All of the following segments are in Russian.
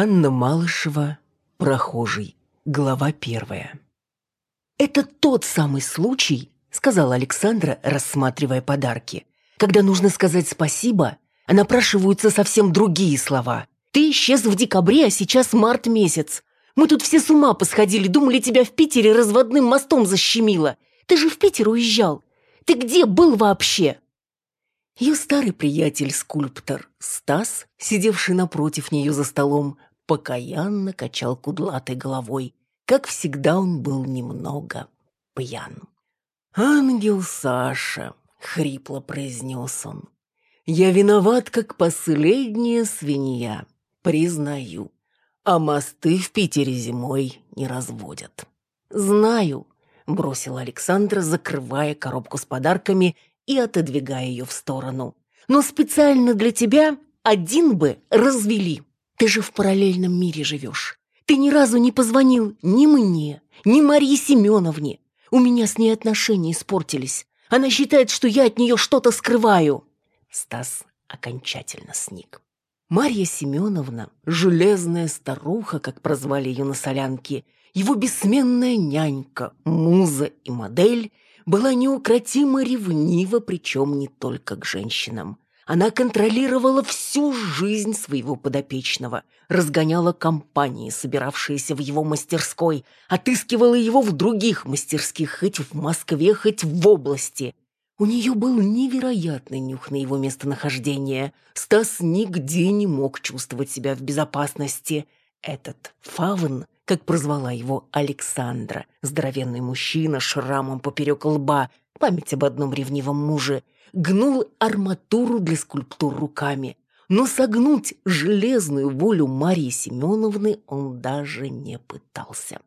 Анна Малышева, прохожий, глава первая. «Это тот самый случай», — сказала Александра, рассматривая подарки. «Когда нужно сказать спасибо, а напрашиваются совсем другие слова. Ты исчез в декабре, а сейчас март месяц. Мы тут все с ума посходили, думали, тебя в Питере разводным мостом защемило. Ты же в Питер уезжал. Ты где был вообще?» Ее старый приятель-скульптор Стас, сидевший напротив нее за столом, покаянно качал кудлатой головой. Как всегда он был немного пьян. «Ангел Саша», — хрипло произнес он, — «я виноват, как последняя свинья, признаю, а мосты в Питере зимой не разводят». «Знаю», — бросила Александра, закрывая коробку с подарками и отодвигая ее в сторону. «Но специально для тебя один бы развели. Ты же в параллельном мире живешь. Ты ни разу не позвонил ни мне, ни Марии Семеновне. У меня с ней отношения испортились. Она считает, что я от нее что-то скрываю». Стас окончательно сник. Марья Семеновна, железная старуха, как прозвали ее на солянке, его бессменная нянька, муза и модель – была неукротимо ревнива, причем не только к женщинам. Она контролировала всю жизнь своего подопечного, разгоняла компании, собиравшиеся в его мастерской, отыскивала его в других мастерских, хоть в Москве, хоть в области. У нее был невероятный нюх на его местонахождение. Стас нигде не мог чувствовать себя в безопасности. Этот фавн – как прозвала его Александра, здоровенный мужчина с шрамом поперек лба, память об одном ревнивом муже, гнул арматуру для скульптур руками. Но согнуть железную волю Марии Семеновны он даже не пытался.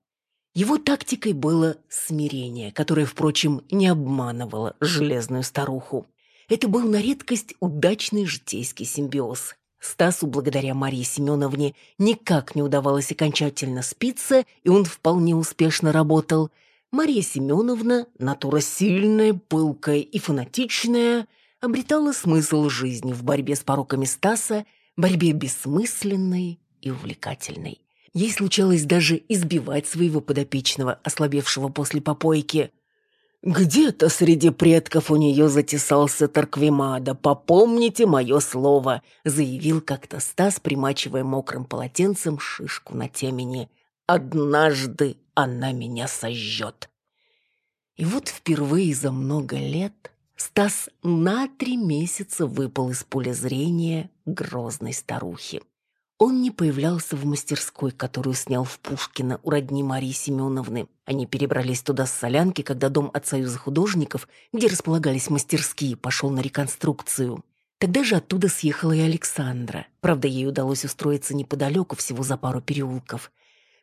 Его тактикой было смирение, которое, впрочем, не обманывало железную старуху. Это был на редкость удачный житейский симбиоз. Стасу, благодаря Марии Семеновне, никак не удавалось окончательно спиться, и он вполне успешно работал. Мария Семеновна, натура сильная, пылкая и фанатичная, обретала смысл жизни в борьбе с пороками Стаса, борьбе бессмысленной и увлекательной. Ей случалось даже избивать своего подопечного, ослабевшего после попойки – где-то среди предков у нее затесался Тарквимада, попомните мое слово, заявил как-то Стас, примачивая мокрым полотенцем шишку на темени. Однажды она меня сожжет. И вот впервые за много лет Стас на три месяца выпал из поля зрения грозной старухи. Он не появлялся в мастерской, которую снял в Пушкино у родни Марии Семеновны. Они перебрались туда с солянки, когда дом от Союза художников, где располагались мастерские, пошел на реконструкцию. Тогда же оттуда съехала и Александра. Правда, ей удалось устроиться неподалеку, всего за пару переулков.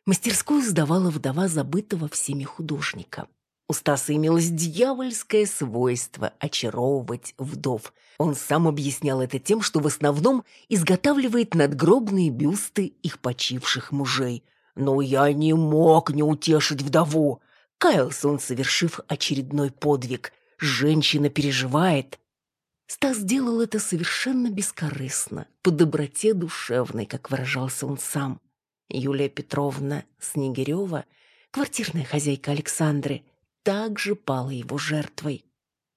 Мастерскую сдавала вдова забытого всеми художника. У Стаса имелось дьявольское свойство очаровывать вдов. Он сам объяснял это тем, что в основном изготавливает надгробные бюсты их почивших мужей. «Но я не мог не утешить вдову!» Каялся он, совершив очередной подвиг. «Женщина переживает». Стас делал это совершенно бескорыстно, по доброте душевной, как выражался он сам. Юлия Петровна Снегирева, квартирная хозяйка Александры, также пала его жертвой.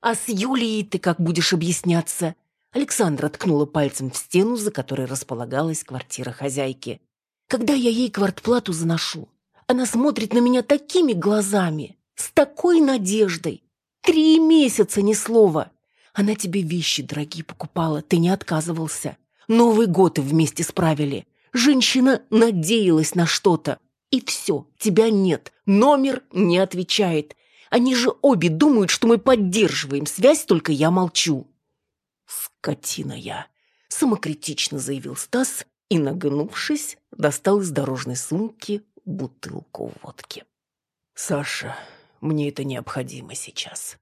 «А с Юлией ты как будешь объясняться?» Александра ткнула пальцем в стену, за которой располагалась квартира хозяйки. «Когда я ей квартплату заношу, она смотрит на меня такими глазами, с такой надеждой. Три месяца ни слова. Она тебе вещи дорогие покупала, ты не отказывался. Новый год вместе справили. Женщина надеялась на что-то. И все, тебя нет, номер не отвечает. Они же обе думают, что мы поддерживаем связь, только я молчу». «Скотина я!» — самокритично заявил Стас и, нагнувшись, достал из дорожной сумки бутылку водки. «Саша, мне это необходимо сейчас.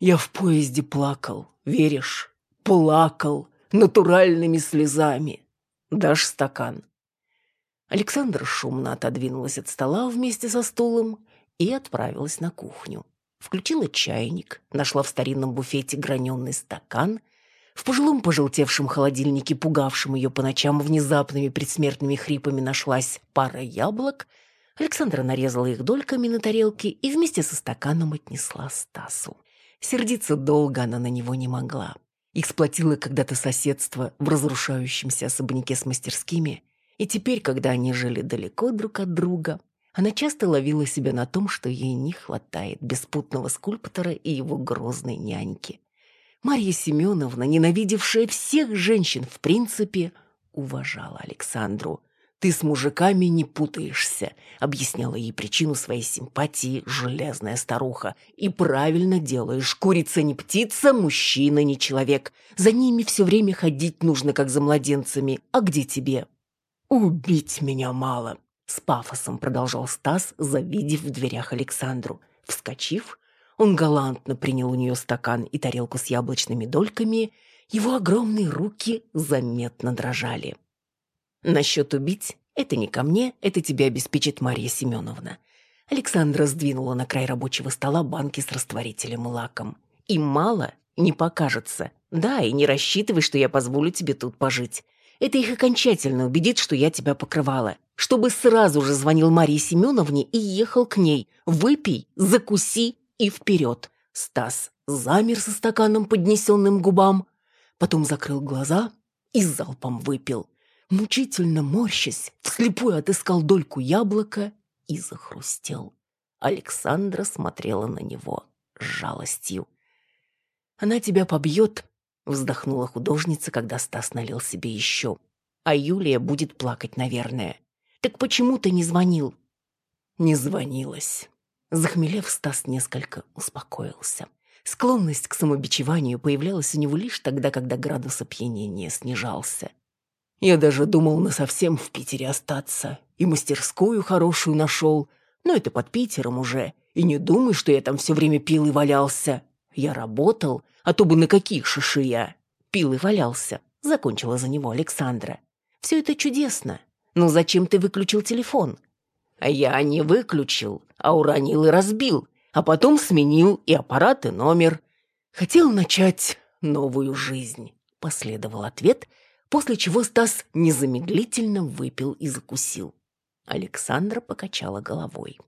Я в поезде плакал, веришь? Плакал натуральными слезами. Дашь стакан?» Александра шумно отодвинулась от стола вместе со стулом и отправилась на кухню включила чайник, нашла в старинном буфете граненый стакан, В пожилом пожелтевшем холодильнике, пугавшем ее по ночам внезапными предсмертными хрипами, нашлась пара яблок. Александра нарезала их дольками на тарелке и вместе со стаканом отнесла Стасу. Сердиться долго она на него не могла. Их сплотило когда-то соседство в разрушающемся особняке с мастерскими, и теперь, когда они жили далеко друг от друга, она часто ловила себя на том, что ей не хватает беспутного скульптора и его грозной няньки. Марья Семеновна, ненавидевшая всех женщин в принципе, уважала Александру. «Ты с мужиками не путаешься», — объясняла ей причину своей симпатии железная старуха. «И правильно делаешь. Курица не птица, мужчина не человек. За ними все время ходить нужно, как за младенцами. А где тебе?» «Убить меня мало», — с пафосом продолжал Стас, завидев в дверях Александру. Вскочив, он галантно принял у нее стакан и тарелку с яблочными дольками, его огромные руки заметно дрожали. «Насчет убить — это не ко мне, это тебе обеспечит Марья Семеновна». Александра сдвинула на край рабочего стола банки с растворителем и лаком. «И мало не покажется. Да, и не рассчитывай, что я позволю тебе тут пожить. Это их окончательно убедит, что я тебя покрывала. Чтобы сразу же звонил Марии Семеновне и ехал к ней. Выпей, закуси и вперед. Стас замер со стаканом, поднесенным губам, потом закрыл глаза и залпом выпил. Мучительно морщась, вслепую отыскал дольку яблока и захрустел. Александра смотрела на него с жалостью. «Она тебя побьет», — вздохнула художница, когда Стас налил себе еще. «А Юлия будет плакать, наверное. Так почему ты не звонил?» «Не звонилась. Захмелев, Стас несколько успокоился. Склонность к самобичеванию появлялась у него лишь тогда, когда градус опьянения снижался. Я даже думал насовсем в Питере остаться. И мастерскую хорошую нашел. Но это под Питером уже. И не думай, что я там все время пил и валялся. Я работал, а то бы на каких шиши я. Пил и валялся. Закончила за него Александра. Все это чудесно. Но зачем ты выключил телефон? А я не выключил, а уронил и разбил, а потом сменил и аппарат, и номер. Хотел начать новую жизнь, последовал ответ, после чего Стас незамедлительно выпил и закусил. Александра покачала головой.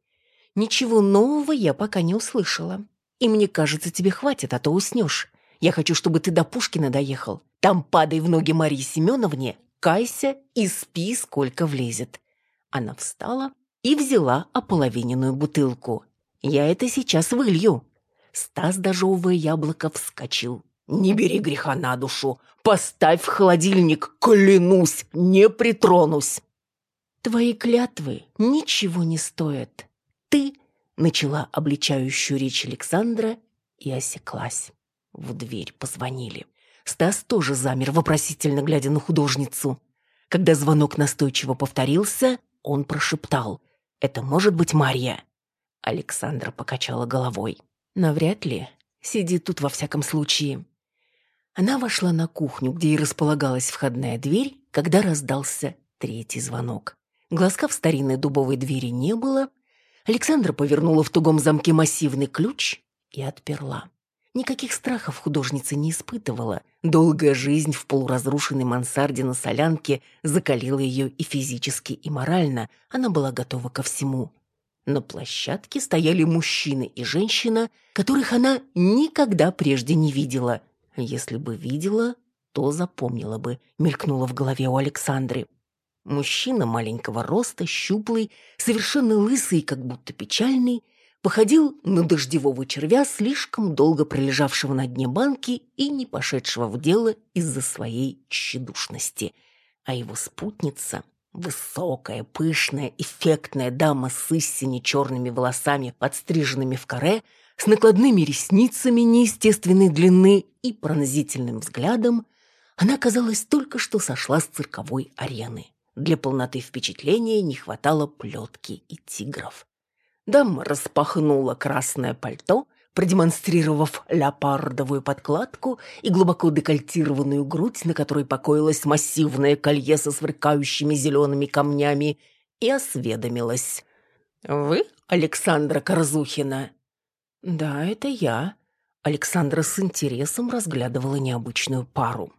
«Ничего нового я пока не услышала. И мне кажется, тебе хватит, а то уснешь. Я хочу, чтобы ты до Пушкина доехал. Там падай в ноги Марии Семеновне, кайся и спи, сколько влезет». Она встала и взяла ополовиненную бутылку. «Я это сейчас вылью». Стас, дожевывая яблоко, вскочил. «Не бери греха на душу! Поставь в холодильник! Клянусь, не притронусь!» «Твои клятвы ничего не стоят. Ты...» — начала обличающую речь Александра и осеклась. В дверь позвонили. Стас тоже замер, вопросительно глядя на художницу. Когда звонок настойчиво повторился, он прошептал — это может быть Марья?» Александра покачала головой. «Навряд ли. Сиди тут во всяком случае». Она вошла на кухню, где и располагалась входная дверь, когда раздался третий звонок. Глазка в старинной дубовой двери не было. Александра повернула в тугом замке массивный ключ и отперла. Никаких страхов художница не испытывала. Долгая жизнь в полуразрушенной мансарде на солянке закалила ее и физически, и морально. Она была готова ко всему. На площадке стояли мужчина и женщина, которых она никогда прежде не видела. Если бы видела, то запомнила бы, мелькнула в голове у Александры. Мужчина маленького роста, щуплый, совершенно лысый, как будто печальный, походил на дождевого червя, слишком долго пролежавшего на дне банки и не пошедшего в дело из-за своей тщедушности. А его спутница, высокая, пышная, эффектная дама с истине черными волосами, подстриженными в каре, с накладными ресницами неестественной длины и пронзительным взглядом, она, казалось, только что сошла с цирковой арены. Для полноты впечатления не хватало плетки и тигров. Дама распахнула красное пальто, продемонстрировав леопардовую подкладку и глубоко декольтированную грудь, на которой покоилось массивное колье со сверкающими зелеными камнями, и осведомилась. «Вы Александра Корзухина?» «Да, это я», Александра с интересом разглядывала необычную пару.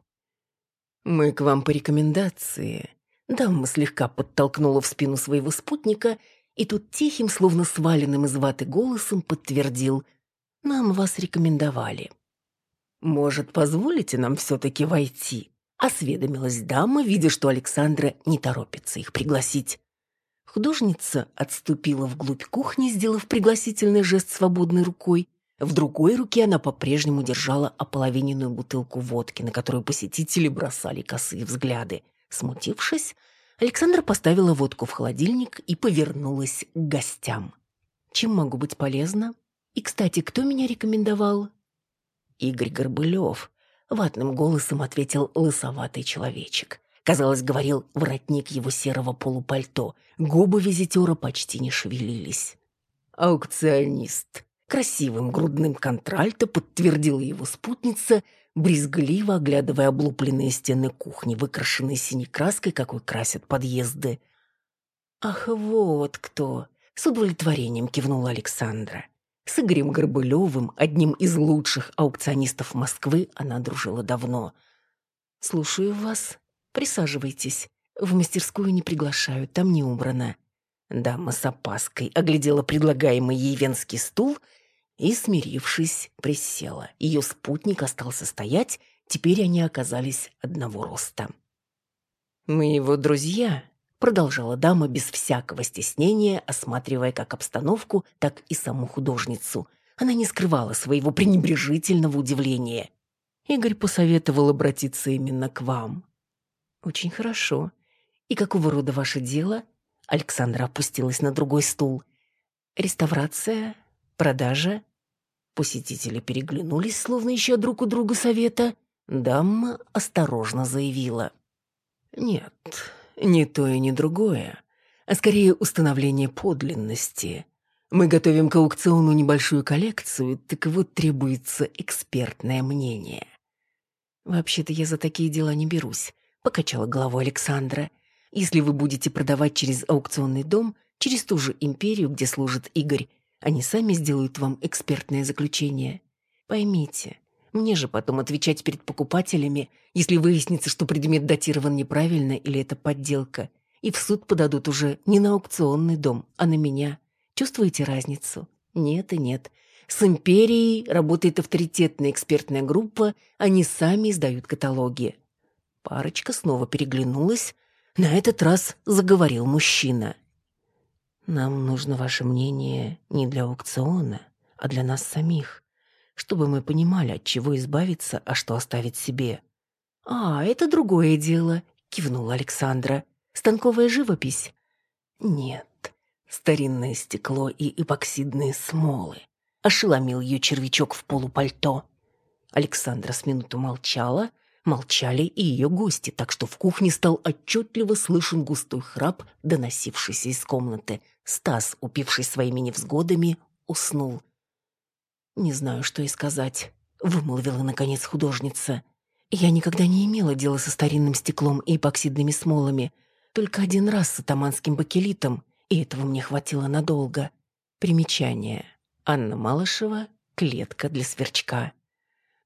«Мы к вам по рекомендации». Дама слегка подтолкнула в спину своего спутника, и тут тихим, словно сваленным из ваты голосом подтвердил «Нам вас рекомендовали». «Может, позволите нам все-таки войти?» Осведомилась дама, видя, что Александра не торопится их пригласить. Художница отступила вглубь кухни, сделав пригласительный жест свободной рукой. В другой руке она по-прежнему держала ополовиненную бутылку водки, на которую посетители бросали косые взгляды. Смутившись, Александра поставила водку в холодильник и повернулась к гостям. «Чем могу быть полезна? И, кстати, кто меня рекомендовал?» «Игорь Горбылев», — ватным голосом ответил лысоватый человечек. Казалось, говорил воротник его серого полупальто. Губы визитера почти не шевелились. «Аукционист», красивым грудным контральто подтвердила его спутница, брезгливо оглядывая облупленные стены кухни, выкрашенные синей краской, какой красят подъезды. «Ах, вот кто!» — с удовлетворением кивнула Александра. С Игорем Горбылевым, одним из лучших аукционистов Москвы, она дружила давно. «Слушаю вас», Присаживайтесь. В мастерскую не приглашают, там не убрано». Дама с опаской оглядела предлагаемый ей венский стул и, смирившись, присела. Ее спутник остался стоять, теперь они оказались одного роста. «Мы его друзья», — продолжала дама без всякого стеснения, осматривая как обстановку, так и саму художницу. Она не скрывала своего пренебрежительного удивления. Игорь посоветовал обратиться именно к вам. «Очень хорошо. И какого рода ваше дело?» Александра опустилась на другой стул. «Реставрация? Продажа?» Посетители переглянулись, словно ища друг у друга совета. Дама осторожно заявила. «Нет, не то и не другое, а скорее установление подлинности. Мы готовим к аукциону небольшую коллекцию, так вот требуется экспертное мнение. Вообще-то я за такие дела не берусь покачала головой Александра. Если вы будете продавать через аукционный дом, через ту же империю, где служит Игорь, они сами сделают вам экспертное заключение. Поймите, мне же потом отвечать перед покупателями, если выяснится, что предмет датирован неправильно или это подделка. И в суд подадут уже не на аукционный дом, а на меня. Чувствуете разницу? Нет и нет. С империей работает авторитетная экспертная группа, они сами издают каталоги. Парочка снова переглянулась. На этот раз заговорил мужчина. «Нам нужно ваше мнение не для аукциона, а для нас самих, чтобы мы понимали, от чего избавиться, а что оставить себе». «А, это другое дело», — кивнула Александра. «Станковая живопись?» «Нет, старинное стекло и эпоксидные смолы», — ошеломил ее червячок в полупальто. Александра с минуту молчала, — Молчали и ее гости, так что в кухне стал отчетливо слышен густой храп, доносившийся из комнаты. Стас, упившись своими невзгодами, уснул. «Не знаю, что и сказать», — вымолвила, наконец, художница. «Я никогда не имела дела со старинным стеклом и эпоксидными смолами, только один раз с атаманским бакелитом, и этого мне хватило надолго. Примечание. Анна Малышева «Клетка для сверчка».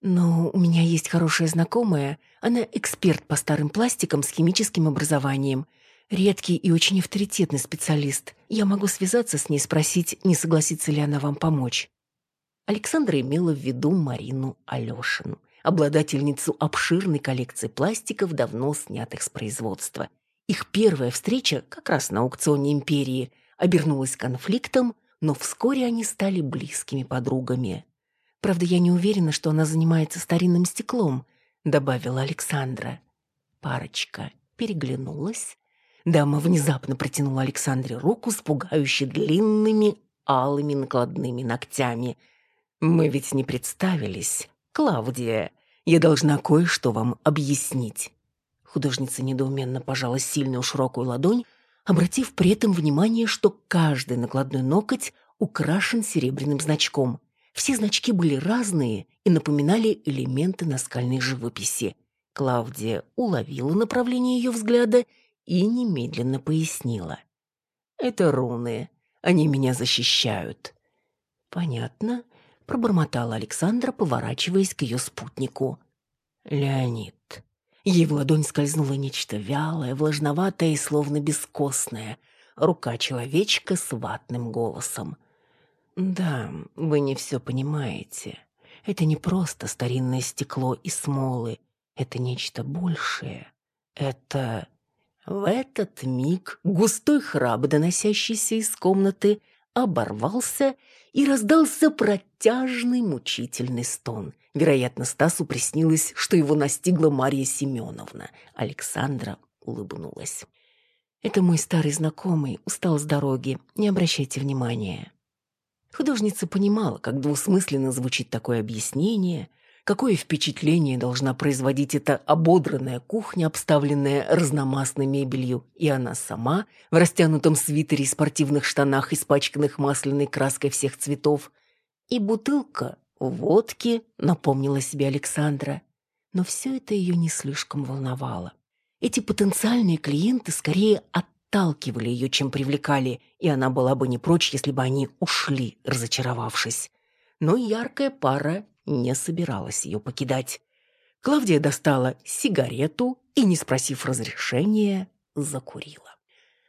Но у меня есть хорошая знакомая. Она эксперт по старым пластикам с химическим образованием. Редкий и очень авторитетный специалист. Я могу связаться с ней, спросить, не согласится ли она вам помочь. Александра имела в виду Марину Алешину, обладательницу обширной коллекции пластиков, давно снятых с производства. Их первая встреча, как раз на аукционе империи, обернулась конфликтом, но вскоре они стали близкими подругами. Правда, я не уверена, что она занимается старинным стеклом», — добавила Александра. Парочка переглянулась. Дама внезапно протянула Александре руку с пугающе длинными алыми накладными ногтями. «Мы ведь не представились. Клавдия, я должна кое-что вам объяснить». Художница недоуменно пожала сильную широкую ладонь, обратив при этом внимание, что каждый накладной ноготь украшен серебряным значком. Все значки были разные и напоминали элементы наскальной живописи. Клавдия уловила направление ее взгляда и немедленно пояснила. «Это руны. Они меня защищают». «Понятно. пробормотала Александра, поворачиваясь к ее спутнику. «Леонид». Ей в ладонь скользнуло нечто вялое, влажноватое и словно бескостное. Рука человечка с ватным голосом. «Да, вы не все понимаете. Это не просто старинное стекло и смолы. Это нечто большее. Это...» В этот миг густой храп, доносящийся из комнаты, оборвался, и раздался протяжный мучительный стон. Вероятно, Стасу приснилось, что его настигла Марья Семеновна. Александра улыбнулась. «Это мой старый знакомый, устал с дороги, не обращайте внимания». Художница понимала, как двусмысленно звучит такое объяснение, какое впечатление должна производить эта ободранная кухня, обставленная разномастной мебелью, и она сама в растянутом свитере и спортивных штанах, испачканных масляной краской всех цветов. И бутылка водки, напомнила себе Александра. Но все это ее не слишком волновало. Эти потенциальные клиенты скорее отталкивали ее, чем привлекали, и она была бы не прочь, если бы они ушли, разочаровавшись. Но яркая пара не собиралась ее покидать. Клавдия достала сигарету и, не спросив разрешения, закурила.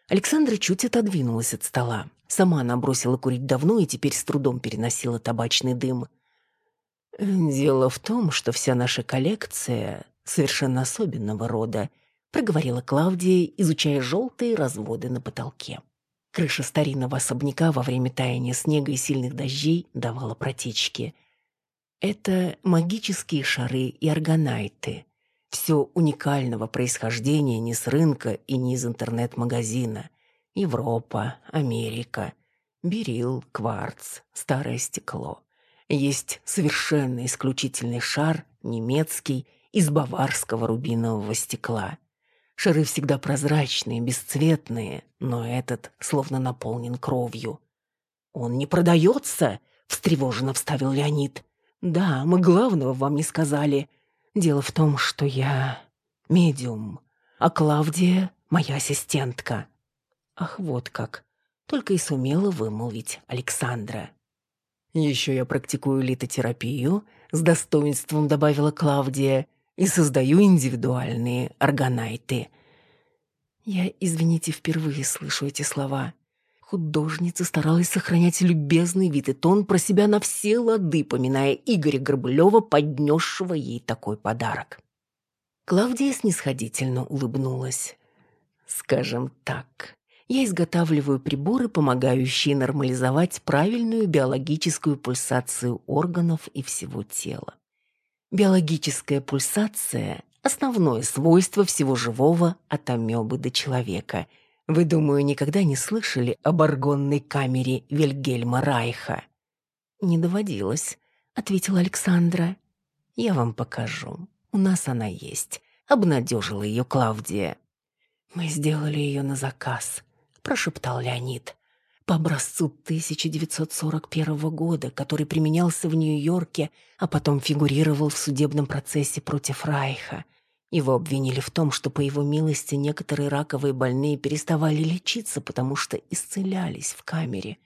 Александра чуть отодвинулась от стола. Сама она бросила курить давно и теперь с трудом переносила табачный дым. «Дело в том, что вся наша коллекция совершенно особенного рода», проговорила Клавдия, изучая желтые разводы на потолке. Крыша старинного особняка во время таяния снега и сильных дождей давала протечки – это магические шары и органайты. Все уникального происхождения не с рынка и не из интернет-магазина. Европа, Америка, берил, кварц, старое стекло. Есть совершенно исключительный шар, немецкий, из баварского рубинового стекла. Шары всегда прозрачные, бесцветные, но этот словно наполнен кровью. «Он не продается!» — встревоженно вставил Леонид. «Да, мы главного вам не сказали. Дело в том, что я медиум, а Клавдия — моя ассистентка». Ах, вот как. Только и сумела вымолвить Александра. «Еще я практикую литотерапию», — с достоинством добавила Клавдия, «и создаю индивидуальные органайты». Я, извините, впервые слышу эти слова. Художница старалась сохранять любезный вид и тон про себя на все лады, поминая Игоря Горбылева, поднесшего ей такой подарок. Клавдия снисходительно улыбнулась. «Скажем так, я изготавливаю приборы, помогающие нормализовать правильную биологическую пульсацию органов и всего тела. Биологическая пульсация – основное свойство всего живого от амебы до человека – вы, думаю, никогда не слышали об аргонной камере Вильгельма Райха?» «Не доводилось», — ответила Александра. «Я вам покажу. У нас она есть», — обнадежила ее Клавдия. «Мы сделали ее на заказ», — прошептал Леонид. «По образцу 1941 года, который применялся в Нью-Йорке, а потом фигурировал в судебном процессе против Райха. Его обвинили в том, что по его милости некоторые раковые больные переставали лечиться, потому что исцелялись в камере.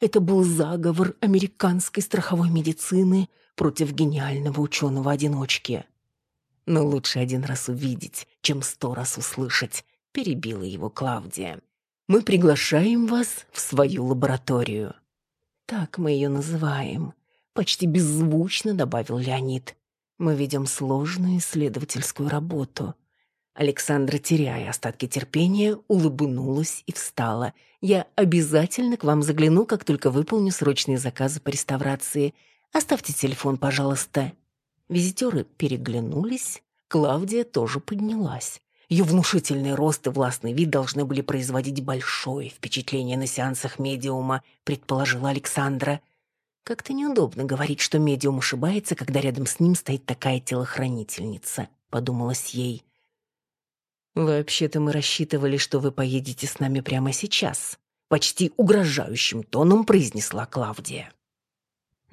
Это был заговор американской страховой медицины против гениального ученого-одиночки. Но лучше один раз увидеть, чем сто раз услышать, перебила его Клавдия. Мы приглашаем вас в свою лабораторию. Так мы ее называем, почти беззвучно добавил Леонид. Мы ведем сложную исследовательскую работу. Александра, теряя остатки терпения, улыбнулась и встала. Я обязательно к вам загляну, как только выполню срочные заказы по реставрации. Оставьте телефон, пожалуйста. Визитеры переглянулись. Клавдия тоже поднялась. Ее внушительный рост и властный вид должны были производить большое впечатление на сеансах медиума, предположила Александра. Как-то неудобно говорить, что медиум ошибается, когда рядом с ним стоит такая телохранительница, подумалось ей. «Вообще-то мы рассчитывали, что вы поедете с нами прямо сейчас», почти угрожающим тоном произнесла Клавдия.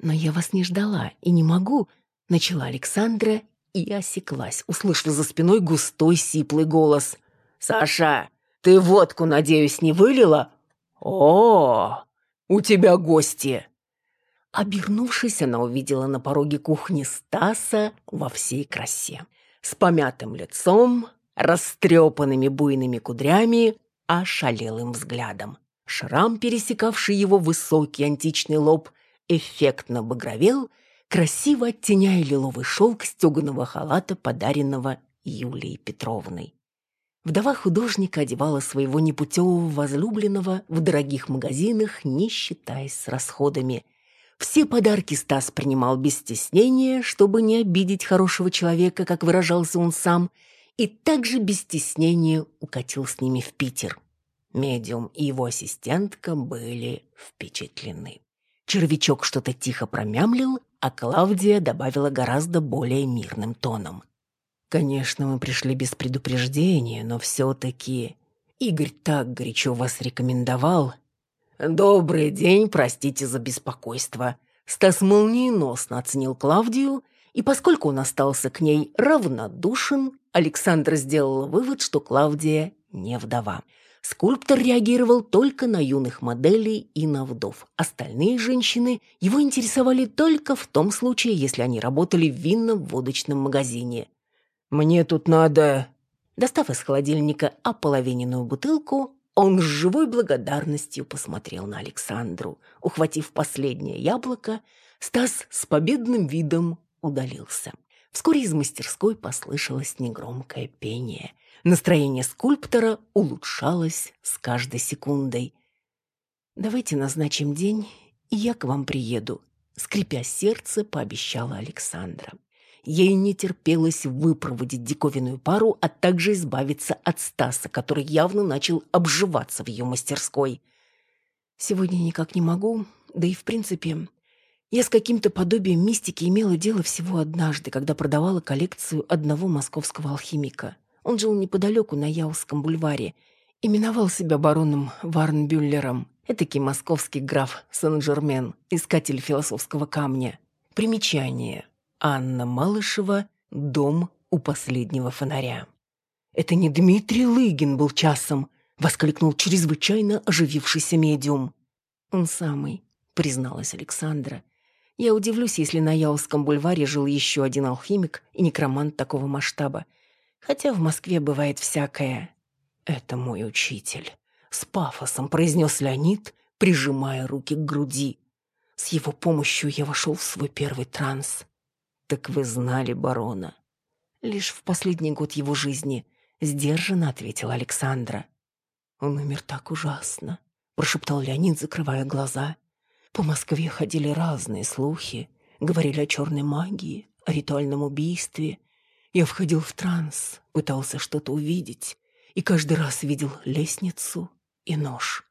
«Но я вас не ждала и не могу», — начала Александра и осеклась, услышав за спиной густой сиплый голос. «Саша, ты водку, надеюсь, не вылила?» «О, у тебя гости!» Обернувшись, она увидела на пороге кухни Стаса во всей красе. С помятым лицом, растрепанными буйными кудрями, ошалелым взглядом. Шрам, пересекавший его высокий античный лоб, эффектно багровел, красиво оттеняя лиловый шелк стеганого халата, подаренного Юлией Петровной. Вдова художника одевала своего непутевого возлюбленного в дорогих магазинах, не считаясь с расходами. Все подарки Стас принимал без стеснения, чтобы не обидеть хорошего человека, как выражался он сам, и также без стеснения укатил с ними в Питер. Медиум и его ассистентка были впечатлены. Червячок что-то тихо промямлил, а Клавдия добавила гораздо более мирным тоном. «Конечно, мы пришли без предупреждения, но все-таки Игорь так горячо вас рекомендовал». «Добрый день, простите за беспокойство». Стас молниеносно оценил Клавдию, и поскольку он остался к ней равнодушен, Александр сделал вывод, что Клавдия не вдова. Скульптор реагировал только на юных моделей и на вдов. Остальные женщины его интересовали только в том случае, если они работали в винно-водочном магазине. «Мне тут надо...» Достав из холодильника ополовиненную бутылку, он с живой благодарностью посмотрел на Александру. Ухватив последнее яблоко, Стас с победным видом удалился. Вскоре из мастерской послышалось негромкое пение. Настроение скульптора улучшалось с каждой секундой. «Давайте назначим день, и я к вам приеду», — скрипя сердце, пообещала Александра. Ей не терпелось выпроводить диковинную пару, а также избавиться от Стаса, который явно начал обживаться в ее мастерской. «Сегодня никак не могу, да и в принципе...» Я с каким-то подобием мистики имела дело всего однажды, когда продавала коллекцию одного московского алхимика. Он жил неподалеку на Яузском бульваре. Именовал себя бароном Варнбюллером. Этакий московский граф Сен-Жермен, искатель философского камня. Примечание. Анна Малышева «Дом у последнего фонаря». «Это не Дмитрий Лыгин был часом!» — воскликнул чрезвычайно оживившийся медиум. «Он самый», — призналась Александра. «Я удивлюсь, если на Яузском бульваре жил еще один алхимик и некромант такого масштаба. Хотя в Москве бывает всякое. Это мой учитель. С пафосом произнес Леонид, прижимая руки к груди. С его помощью я вошел в свой первый транс. Так вы знали барона? Лишь в последний год его жизни, сдержанно ответила Александра. Он умер так ужасно, прошептал Леонид, закрывая глаза. По Москве ходили разные слухи, говорили о черной магии, о ритуальном убийстве — я входил в транс, пытался что-то увидеть, и каждый раз видел лестницу и нож.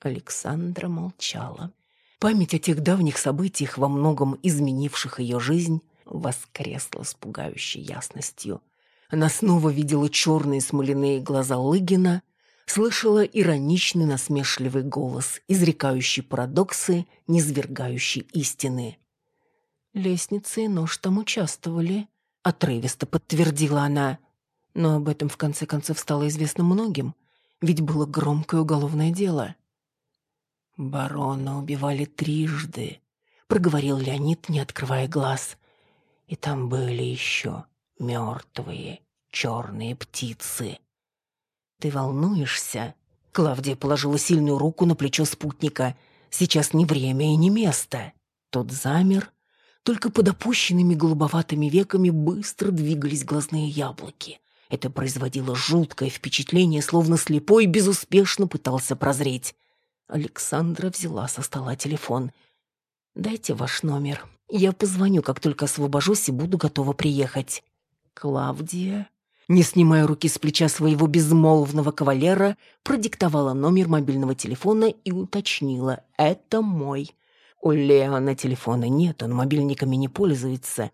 Александра молчала. Память о тех давних событиях, во многом изменивших ее жизнь, воскресла с пугающей ясностью. Она снова видела черные смоляные глаза Лыгина, слышала ироничный насмешливый голос, изрекающий парадоксы, низвергающий истины. Лестницы и нож там участвовали, — отрывисто подтвердила она. Но об этом в конце концов стало известно многим, ведь было громкое уголовное дело. «Барона убивали трижды», — проговорил Леонид, не открывая глаз. «И там были еще мертвые черные птицы». «Ты волнуешься?» Клавдия положила сильную руку на плечо спутника. «Сейчас не время и не место». Тот замер, только под опущенными голубоватыми веками быстро двигались глазные яблоки. Это производило жуткое впечатление, словно слепой безуспешно пытался прозреть. Александра взяла со стола телефон. «Дайте ваш номер. Я позвоню, как только освобожусь и буду готова приехать». Клавдия, не снимая руки с плеча своего безмолвного кавалера, продиктовала номер мобильного телефона и уточнила «Это мой». У Леона телефона нет, он мобильниками не пользуется.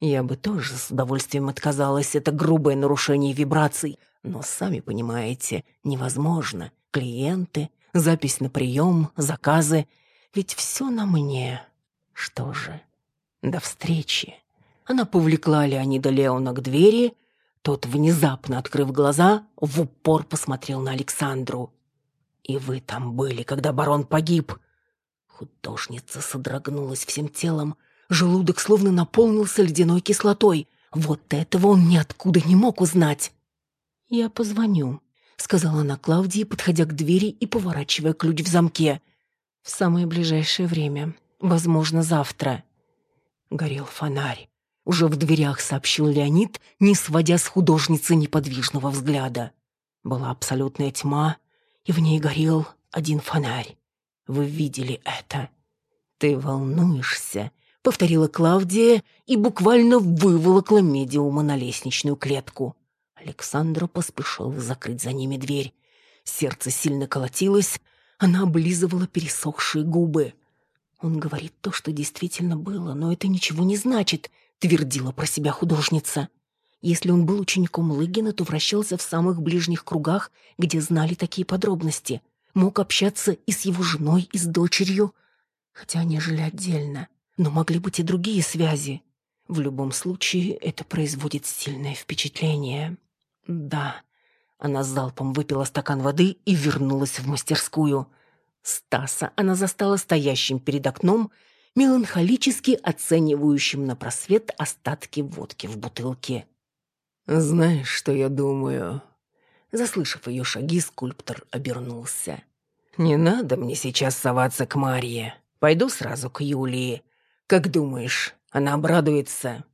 Я бы тоже с удовольствием отказалась, это грубое нарушение вибраций. Но, сами понимаете, невозможно. Клиенты, запись на прием, заказы. Ведь все на мне. Что же, до встречи. Она повлекла Леонида Леона к двери. Тот, внезапно открыв глаза, в упор посмотрел на Александру. «И вы там были, когда барон погиб?» Художница содрогнулась всем телом. Желудок словно наполнился ледяной кислотой. Вот этого он ниоткуда не мог узнать. «Я позвоню», — сказала она Клавдии, подходя к двери и поворачивая ключ в замке. «В самое ближайшее время. Возможно, завтра». Горел фонарь. Уже в дверях сообщил Леонид, не сводя с художницы неподвижного взгляда. Была абсолютная тьма, и в ней горел один фонарь. Вы видели это. «Ты волнуешься», — повторила Клавдия и буквально выволокла медиума на лестничную клетку. Александра поспешила закрыть за ними дверь. Сердце сильно колотилось, она облизывала пересохшие губы. «Он говорит то, что действительно было, но это ничего не значит», — твердила про себя художница. Если он был учеником Лыгина, то вращался в самых ближних кругах, где знали такие подробности. Мог общаться и с его женой, и с дочерью. Хотя они жили отдельно. Но могли быть и другие связи. В любом случае, это производит сильное впечатление. Да. Она залпом выпила стакан воды и вернулась в мастерскую. Стаса она застала стоящим перед окном, меланхолически оценивающим на просвет остатки водки в бутылке. «Знаешь, что я думаю?» Заслышав ее шаги, скульптор обернулся. «Не надо мне сейчас соваться к Марье. Пойду сразу к Юлии. Как думаешь, она обрадуется?»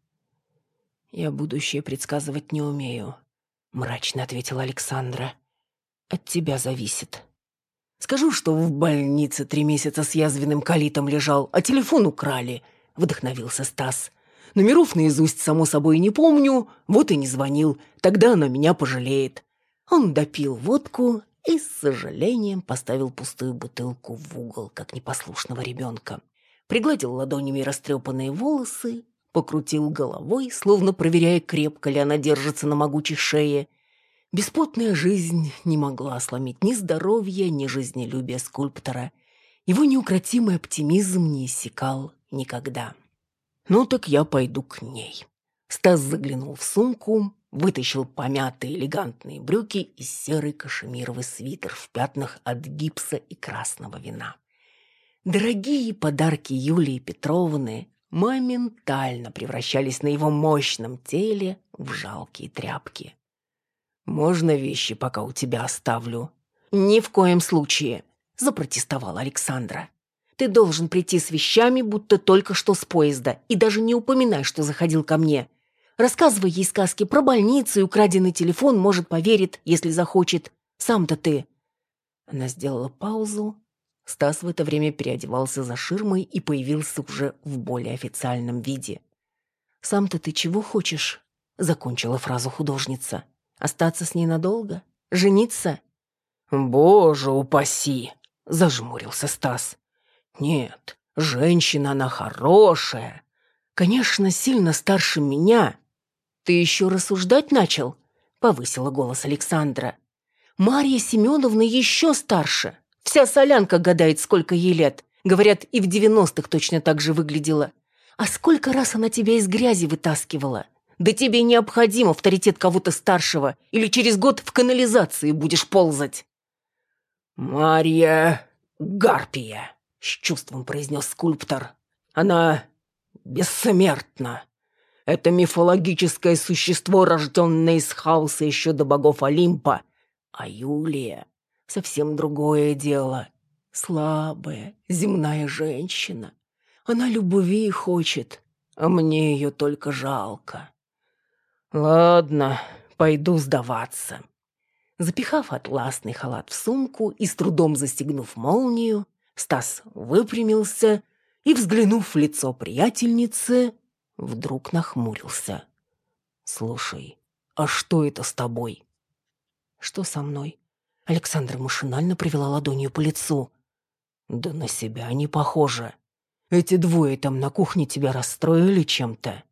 «Я будущее предсказывать не умею», — мрачно ответила Александра. «От тебя зависит». «Скажу, что в больнице три месяца с язвенным колитом лежал, а телефон украли», — вдохновился Стас. Номеров наизусть, само собой, не помню, вот и не звонил. Тогда она меня пожалеет». Он допил водку и с сожалением поставил пустую бутылку в угол, как непослушного ребенка. Пригладил ладонями растрепанные волосы, покрутил головой, словно проверяя, крепко ли она держится на могучей шее. Беспутная жизнь не могла сломить ни здоровья, ни жизнелюбия скульптора. Его неукротимый оптимизм не иссякал никогда. Ну так я пойду к ней. Стас заглянул в сумку, вытащил помятые элегантные брюки и серый кашемировый свитер в пятнах от гипса и красного вина. Дорогие подарки Юлии Петровны моментально превращались на его мощном теле в жалкие тряпки. «Можно вещи пока у тебя оставлю?» «Ни в коем случае», — запротестовала Александра. Ты должен прийти с вещами, будто только что с поезда, и даже не упоминай, что заходил ко мне. Рассказывай ей сказки про больницу и украденный телефон, может, поверит, если захочет. Сам-то ты». Она сделала паузу. Стас в это время переодевался за ширмой и появился уже в более официальном виде. «Сам-то ты чего хочешь?» — закончила фразу художница. «Остаться с ней надолго? Жениться?» «Боже упаси!» — зажмурился Стас. Нет, женщина она хорошая. Конечно, сильно старше меня. Ты еще рассуждать начал? Повысила голос Александра. Марья Семеновна еще старше. Вся солянка гадает, сколько ей лет. Говорят, и в девяностых точно так же выглядела. А сколько раз она тебя из грязи вытаскивала? Да тебе необходим авторитет кого-то старшего, или через год в канализации будешь ползать. Марья Гарпия с чувством произнес скульптор. Она бессмертна. Это мифологическое существо, рожденное из хаоса еще до богов Олимпа. А Юлия — совсем другое дело. Слабая, земная женщина. Она любви хочет, а мне ее только жалко. Ладно, пойду сдаваться. Запихав атласный халат в сумку и с трудом застегнув молнию, Стас выпрямился и, взглянув в лицо приятельницы, вдруг нахмурился. «Слушай, а что это с тобой?» «Что со мной?» Александра машинально провела ладонью по лицу. «Да на себя не похоже. Эти двое там на кухне тебя расстроили чем-то?»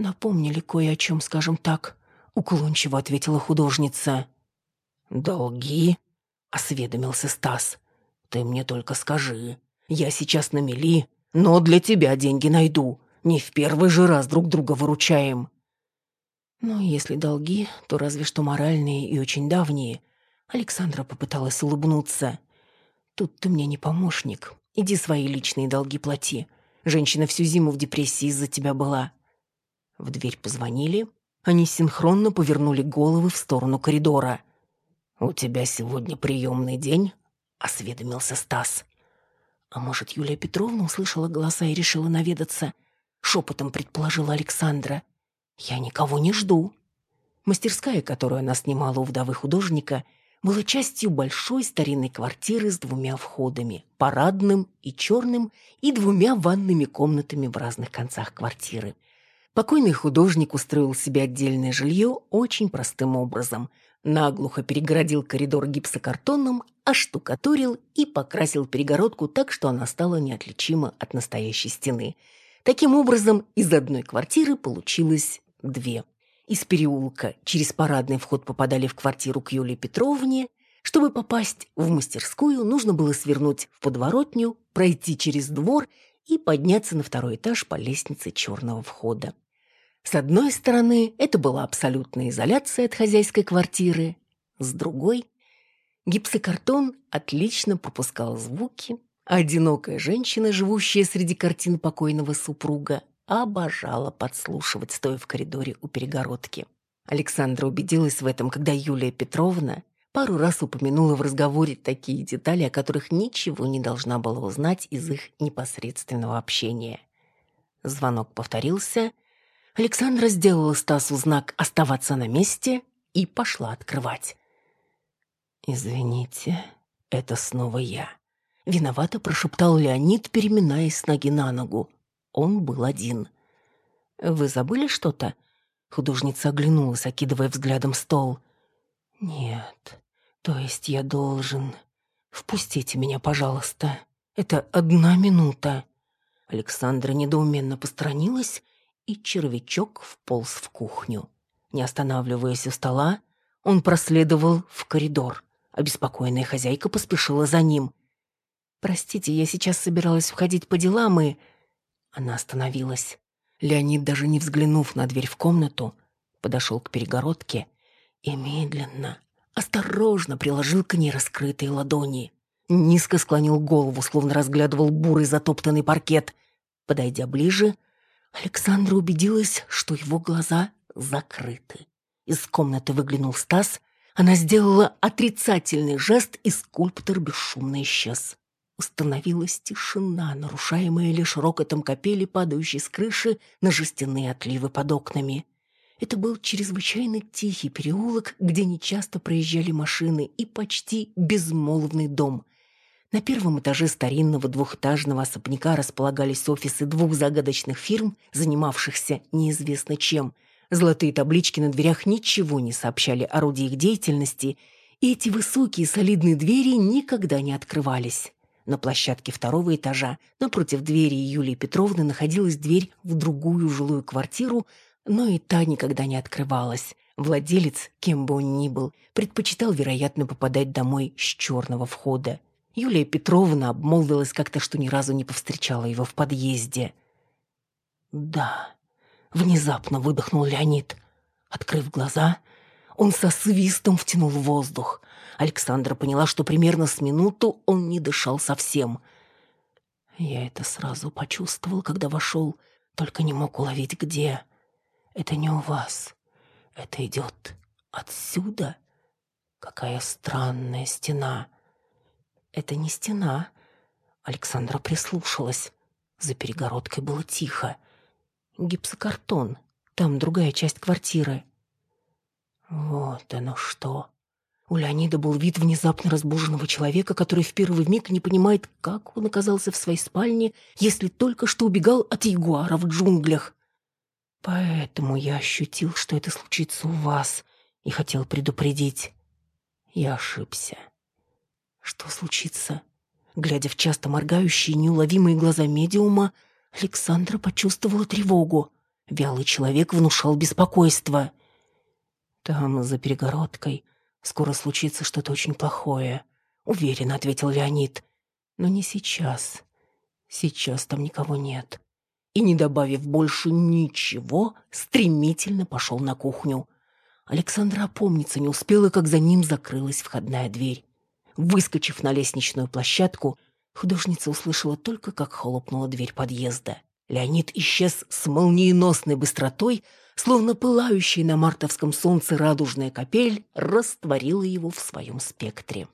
«Напомнили кое о чем, скажем так», — уклончиво ответила художница. «Долги?» — осведомился Стас. Ты мне только скажи. Я сейчас на мели, но для тебя деньги найду. Не в первый же раз друг друга выручаем». «Ну, если долги, то разве что моральные и очень давние». Александра попыталась улыбнуться. «Тут ты мне не помощник. Иди свои личные долги плати. Женщина всю зиму в депрессии из-за тебя была». В дверь позвонили. Они синхронно повернули головы в сторону коридора. «У тебя сегодня приемный день?» — осведомился Стас. А может, Юлия Петровна услышала голоса и решила наведаться? Шепотом предположила Александра. «Я никого не жду». Мастерская, которую она снимала у вдовы художника, была частью большой старинной квартиры с двумя входами, парадным и черным, и двумя ванными комнатами в разных концах квартиры. Покойный художник устроил себе отдельное жилье очень простым образом наглухо перегородил коридор гипсокартоном, оштукатурил и покрасил перегородку так, что она стала неотличима от настоящей стены. Таким образом, из одной квартиры получилось две. Из переулка через парадный вход попадали в квартиру к Юлии Петровне. Чтобы попасть в мастерскую, нужно было свернуть в подворотню, пройти через двор и подняться на второй этаж по лестнице черного входа. С одной стороны, это была абсолютная изоляция от хозяйской квартиры, с другой – гипсокартон отлично пропускал звуки, а одинокая женщина, живущая среди картин покойного супруга, обожала подслушивать, стоя в коридоре у перегородки. Александра убедилась в этом, когда Юлия Петровна пару раз упомянула в разговоре такие детали, о которых ничего не должна была узнать из их непосредственного общения. Звонок повторился, Александра сделала Стасу знак «оставаться на месте» и пошла открывать. «Извините, это снова я», — виновато прошептал Леонид, переминаясь с ноги на ногу. Он был один. «Вы забыли что-то?» Художница оглянулась, окидывая взглядом стол. «Нет, то есть я должен... Впустите меня, пожалуйста. Это одна минута». Александра недоуменно посторонилась и червячок вполз в кухню. Не останавливаясь у стола, он проследовал в коридор. Обеспокоенная хозяйка поспешила за ним. «Простите, я сейчас собиралась входить по делам и...» Она остановилась. Леонид, даже не взглянув на дверь в комнату, подошел к перегородке и медленно, осторожно приложил к ней раскрытые ладони. Низко склонил голову, словно разглядывал бурый затоптанный паркет. Подойдя ближе, Александра убедилась, что его глаза закрыты. Из комнаты выглянул Стас. Она сделала отрицательный жест, и скульптор бесшумно исчез. Установилась тишина, нарушаемая лишь рокотом капели, падающей с крыши на жестяные отливы под окнами. Это был чрезвычайно тихий переулок, где нечасто проезжали машины, и почти безмолвный дом. На первом этаже старинного двухэтажного особняка располагались офисы двух загадочных фирм, занимавшихся неизвестно чем. Золотые таблички на дверях ничего не сообщали о роде их деятельности, и эти высокие солидные двери никогда не открывались. На площадке второго этажа, напротив двери Юлии Петровны, находилась дверь в другую жилую квартиру, но и та никогда не открывалась. Владелец, кем бы он ни был, предпочитал, вероятно, попадать домой с черного входа. Юлия Петровна обмолвилась как-то, что ни разу не повстречала его в подъезде. «Да», — внезапно выдохнул Леонид. Открыв глаза, он со свистом втянул воздух. Александра поняла, что примерно с минуту он не дышал совсем. Я это сразу почувствовал, когда вошел, только не мог уловить, где. Это не у вас. Это идет отсюда. Какая странная стена. Это не стена. Александра прислушалась. За перегородкой было тихо. Гипсокартон. Там другая часть квартиры. Вот оно что. У Леонида был вид внезапно разбуженного человека, который в первый миг не понимает, как он оказался в своей спальне, если только что убегал от ягуара в джунглях. Поэтому я ощутил, что это случится у вас, и хотел предупредить. Я ошибся. Что случится? Глядя в часто моргающие неуловимые глаза медиума, Александра почувствовала тревогу. Вялый человек внушал беспокойство. «Там, за перегородкой, скоро случится что-то очень плохое», — уверенно ответил Леонид. «Но не сейчас. Сейчас там никого нет». И, не добавив больше ничего, стремительно пошел на кухню. Александра опомниться не успела, как за ним закрылась входная дверь. Выскочив на лестничную площадку, Художница услышала только, как хлопнула дверь подъезда. Леонид исчез с молниеносной быстротой, словно пылающая на мартовском солнце радужная капель растворила его в своем спектре.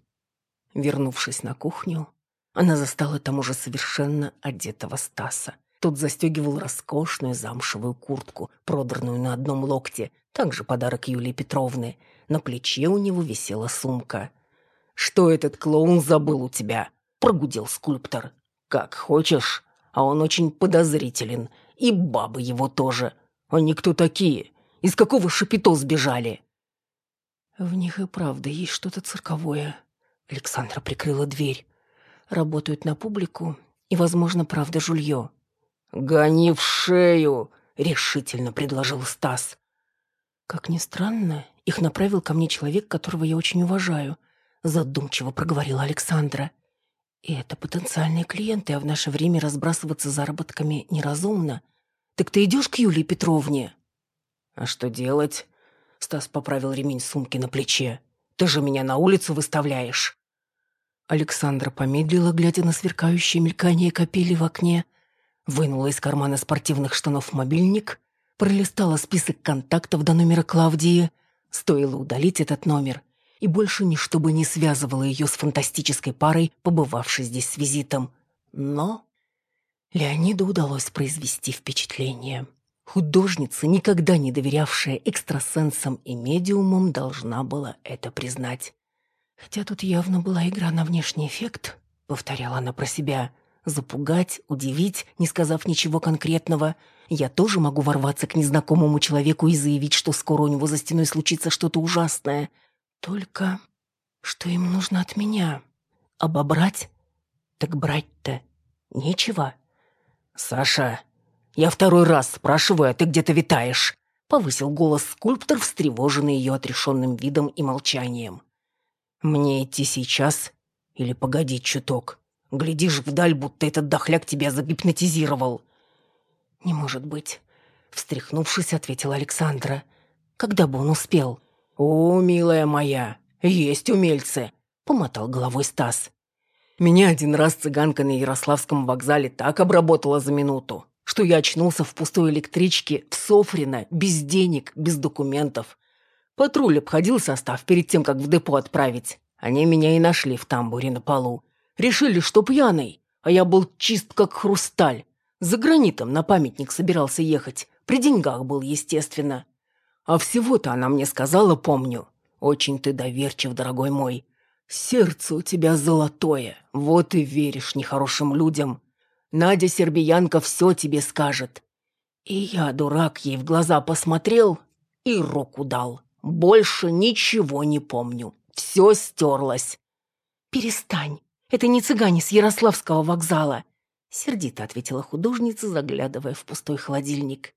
Вернувшись на кухню, она застала там уже совершенно одетого Стаса. Тот застегивал роскошную замшевую куртку, продранную на одном локте, также подарок Юлии Петровны. На плече у него висела сумка. «Что этот клоун забыл у тебя?» – прогудел скульптор. «Как хочешь, а он очень подозрителен. И бабы его тоже. Они кто такие? Из какого шапито сбежали?» В них и правда есть что-то цирковое. Александра прикрыла дверь. Работают на публику и, возможно, правда жулье. «Гони в шею!» — решительно предложил Стас. Как ни странно, их направил ко мне человек, которого я очень уважаю, задумчиво проговорила Александра. И это потенциальные клиенты, а в наше время разбрасываться заработками неразумно. Так ты идешь к Юлии Петровне? А что делать? Стас поправил ремень сумки на плече. Ты же меня на улицу выставляешь. Александра помедлила, глядя на сверкающее мелькание капели в окне, вынула из кармана спортивных штанов мобильник, пролистала список контактов до номера Клавдии. Стоило удалить этот номер, и больше ничто бы не связывало ее с фантастической парой, побывавшей здесь с визитом. Но Леониду удалось произвести впечатление. Художница, никогда не доверявшая экстрасенсам и медиумам, должна была это признать. Хотя тут явно была игра на внешний эффект, повторяла она про себя. Запугать, удивить, не сказав ничего конкретного. Я тоже могу ворваться к незнакомому человеку и заявить, что скоро у него за стеной случится что-то ужасное. Только что им нужно от меня? Обобрать? Так брать-то нечего. «Саша, я второй раз спрашиваю, а ты где-то витаешь?» Повысил голос скульптор, встревоженный ее отрешенным видом и молчанием. «Мне идти сейчас или погодить чуток? Глядишь вдаль, будто этот дохляк тебя загипнотизировал». «Не может быть», — встряхнувшись, ответила Александра. «Когда бы он успел?» «О, милая моя, есть умельцы!» — помотал головой Стас. «Меня один раз цыганка на Ярославском вокзале так обработала за минуту, что я очнулся в пустой электричке в Софрино, без денег, без документов. Патруль обходил состав перед тем, как в депо отправить. Они меня и нашли в тамбуре на полу. Решили, что пьяный, а я был чист как хрусталь. За гранитом на памятник собирался ехать. При деньгах был, естественно. А всего-то она мне сказала, помню. Очень ты доверчив, дорогой мой. Сердце у тебя золотое, вот и веришь нехорошим людям. Надя Сербиянка все тебе скажет. И я, дурак, ей в глаза посмотрел и руку дал. Больше ничего не помню. Все стерлось. «Перестань. Это не цыгане с Ярославского вокзала», — сердито ответила художница, заглядывая в пустой холодильник.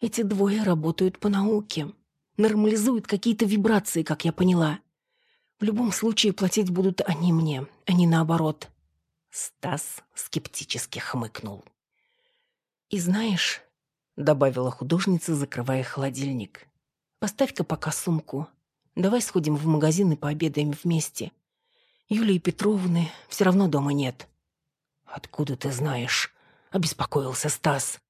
Эти двое работают по науке. Нормализуют какие-то вибрации, как я поняла. В любом случае платить будут они мне, а не наоборот. Стас скептически хмыкнул. «И знаешь», — добавила художница, закрывая холодильник, «поставь-ка пока сумку. Давай сходим в магазин и пообедаем вместе. Юлии Петровны все равно дома нет». «Откуда ты знаешь?» — обеспокоился Стас.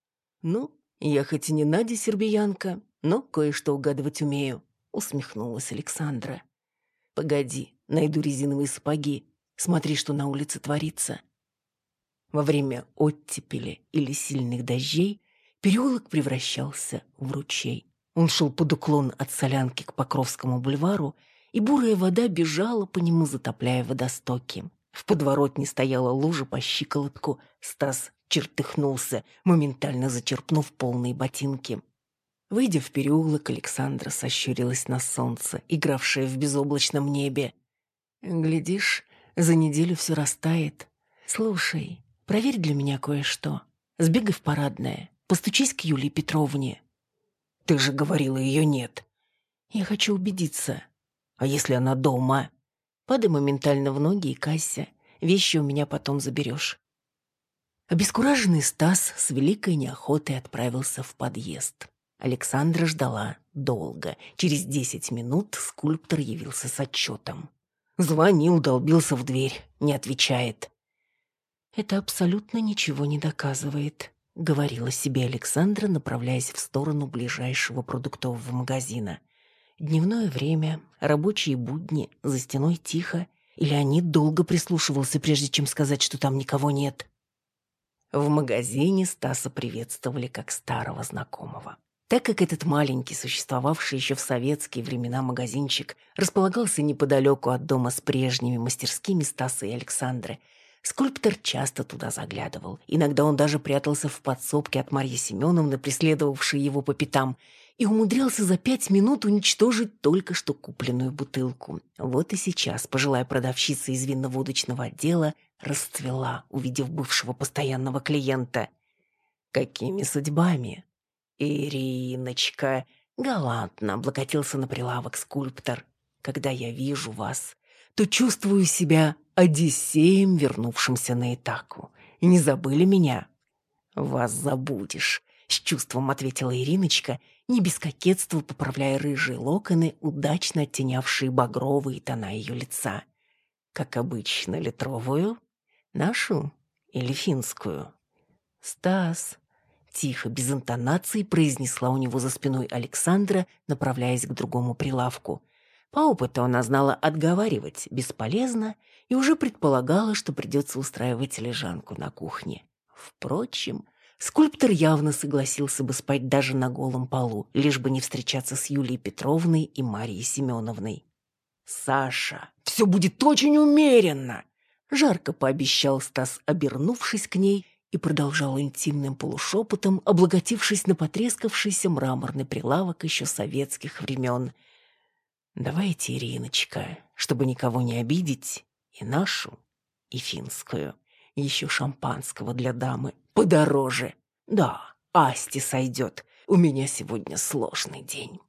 «Ну, «Я хоть и не Надя Сербиянка, но кое-что угадывать умею», — усмехнулась Александра. «Погоди, найду резиновые сапоги. Смотри, что на улице творится». Во время оттепели или сильных дождей переулок превращался в ручей. Он шел под уклон от Солянки к Покровскому бульвару, и бурая вода бежала по нему, затопляя водостоки. В подворотне стояла лужа по щиколотку. Стас чертыхнулся, моментально зачерпнув полные ботинки. Выйдя в переулок, Александра сощурилась на солнце, игравшее в безоблачном небе. «Глядишь, за неделю все растает. Слушай, проверь для меня кое-что. Сбегай в парадное, постучись к Юлии Петровне». «Ты же говорила, ее нет». «Я хочу убедиться. А если она дома?» «Падай моментально в ноги и касся. Вещи у меня потом заберешь». Обескураженный Стас с великой неохотой отправился в подъезд. Александра ждала долго. Через десять минут скульптор явился с отчетом. Звонил, долбился в дверь, не отвечает. Это абсолютно ничего не доказывает, говорила себе Александра, направляясь в сторону ближайшего продуктового магазина. Дневное время, рабочие будни, за стеной тихо, и Леонид долго прислушивался, прежде чем сказать, что там никого нет. В магазине Стаса приветствовали как старого знакомого. Так как этот маленький, существовавший еще в советские времена магазинчик, располагался неподалеку от дома с прежними мастерскими Стаса и Александры, скульптор часто туда заглядывал. Иногда он даже прятался в подсобке от Марьи Семеновны, преследовавшей его по пятам, и умудрялся за пять минут уничтожить только что купленную бутылку. Вот и сейчас пожилая продавщица из винно-водочного отдела расцвела, увидев бывшего постоянного клиента. «Какими судьбами?» «Ириночка!» — галантно облокотился на прилавок скульптор. «Когда я вижу вас, то чувствую себя Одиссеем, вернувшимся на Итаку. Не забыли меня?» «Вас забудешь», — с чувством ответила Ириночка, не без кокетства поправляя рыжие локоны, удачно оттенявшие багровые тона ее лица. «Как обычно, литровую? Нашу или финскую?» «Стас», Тихо, без интонации, произнесла у него за спиной Александра, направляясь к другому прилавку. По опыту она знала отговаривать бесполезно и уже предполагала, что придется устраивать лежанку на кухне. Впрочем, скульптор явно согласился бы спать даже на голом полу, лишь бы не встречаться с Юлией Петровной и Марией Семеновной. «Саша, все будет очень умеренно!» Жарко пообещал Стас, обернувшись к ней и продолжал интимным полушепотом, облаготившись на потрескавшийся мраморный прилавок еще советских времен. «Давайте, Ириночка, чтобы никого не обидеть, и нашу, и финскую, еще шампанского для дамы, подороже. Да, Асти сойдет, у меня сегодня сложный день».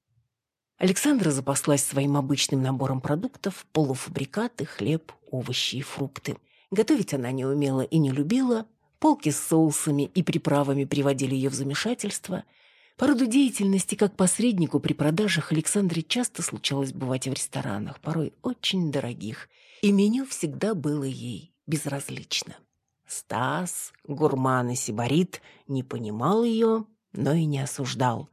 Александра запаслась своим обычным набором продуктов, полуфабрикаты, хлеб, овощи и фрукты. Готовить она не умела и не любила, Полки с соусами и приправами приводили ее в замешательство. По роду деятельности, как посреднику при продажах, Александре часто случалось бывать в ресторанах, порой очень дорогих, и меню всегда было ей безразлично. Стас, гурман и сибарит, не понимал ее, но и не осуждал.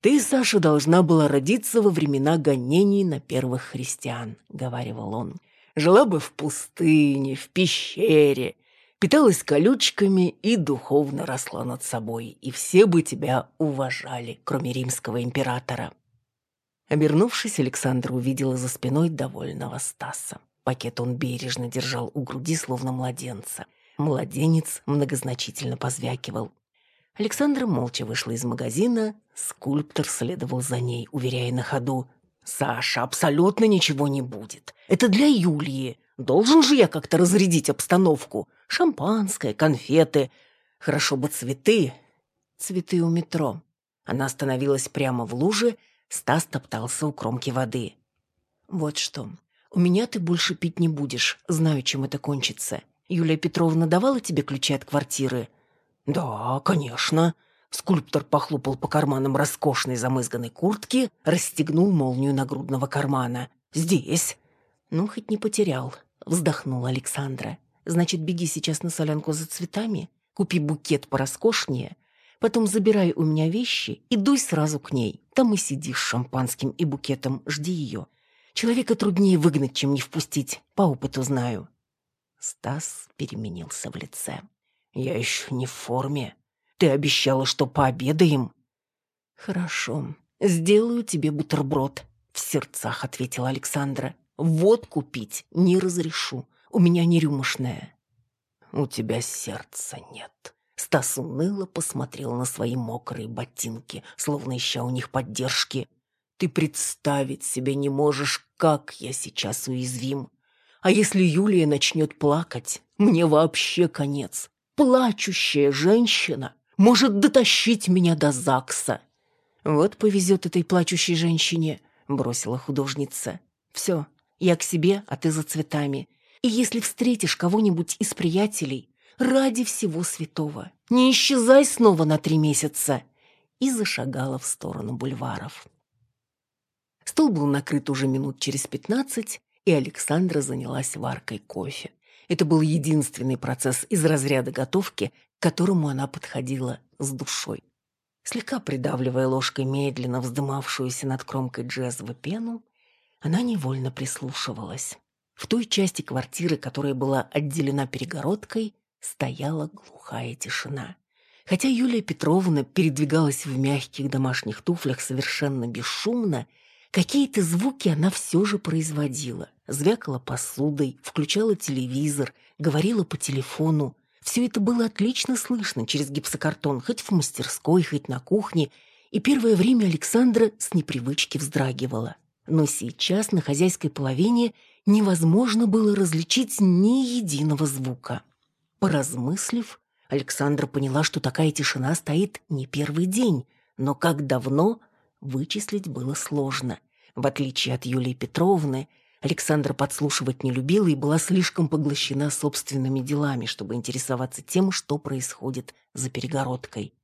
«Ты, Саша, должна была родиться во времена гонений на первых христиан», — говаривал он. «Жила бы в пустыне, в пещере, питалась колючками и духовно росла над собой, и все бы тебя уважали, кроме римского императора. Обернувшись, Александра увидела за спиной довольного Стаса. Пакет он бережно держал у груди, словно младенца. Младенец многозначительно позвякивал. Александра молча вышла из магазина, скульптор следовал за ней, уверяя на ходу. «Саша, абсолютно ничего не будет. Это для Юлии. Должен же я как-то разрядить обстановку. Шампанское, конфеты. Хорошо бы цветы. Цветы у метро. Она остановилась прямо в луже, Стас топтался у кромки воды. «Вот что. У меня ты больше пить не будешь. Знаю, чем это кончится. Юлия Петровна давала тебе ключи от квартиры?» «Да, конечно». Скульптор похлопал по карманам роскошной замызганной куртки, расстегнул молнию нагрудного кармана. «Здесь». «Ну, хоть не потерял вздохнула Александра. Значит, беги сейчас на солянку за цветами, купи букет пороскошнее, потом забирай у меня вещи и дуй сразу к ней. Там и сиди с шампанским и букетом, жди ее. Человека труднее выгнать, чем не впустить, по опыту знаю. Стас переменился в лице. Я еще не в форме. Ты обещала, что пообедаем. Хорошо, сделаю тебе бутерброд, в сердцах ответила Александра. Водку пить не разрешу. У меня не рюмошная. У тебя сердца нет. Стас уныло посмотрел на свои мокрые ботинки, словно ища у них поддержки. Ты представить себе не можешь, как я сейчас уязвим. А если Юлия начнет плакать, мне вообще конец. Плачущая женщина может дотащить меня до ЗАГСа. Вот повезет этой плачущей женщине, бросила художница. Все, я к себе, а ты за цветами. И если встретишь кого-нибудь из приятелей, ради всего святого, не исчезай снова на три месяца!» И зашагала в сторону бульваров. Стол был накрыт уже минут через пятнадцать, и Александра занялась варкой кофе. Это был единственный процесс из разряда готовки, к которому она подходила с душой. Слегка придавливая ложкой медленно вздымавшуюся над кромкой джезвы пену, она невольно прислушивалась. В той части квартиры, которая была отделена перегородкой, стояла глухая тишина. Хотя Юлия Петровна передвигалась в мягких домашних туфлях совершенно бесшумно, какие-то звуки она все же производила. Звякала посудой, включала телевизор, говорила по телефону. Все это было отлично слышно через гипсокартон, хоть в мастерской, хоть на кухне, и первое время Александра с непривычки вздрагивала. Но сейчас на хозяйской половине невозможно было различить ни единого звука. Поразмыслив, Александра поняла, что такая тишина стоит не первый день, но как давно вычислить было сложно. В отличие от Юлии Петровны, Александра подслушивать не любила и была слишком поглощена собственными делами, чтобы интересоваться тем, что происходит за перегородкой.